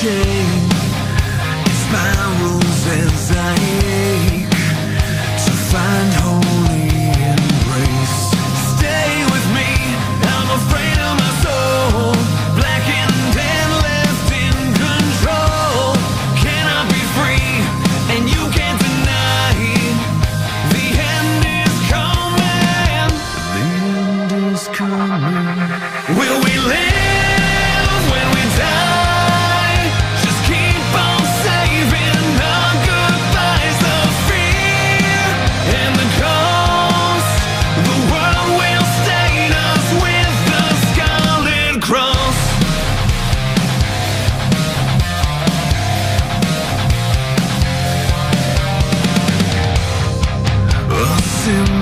chain It spirals as I ache to find holy embrace. Stay with me, I'm afraid of my soul. Blackened and left in control. Cannot be free, and you can't deny. The end is coming. The end is coming. Will Symbol